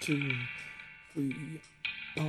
Two, three, four.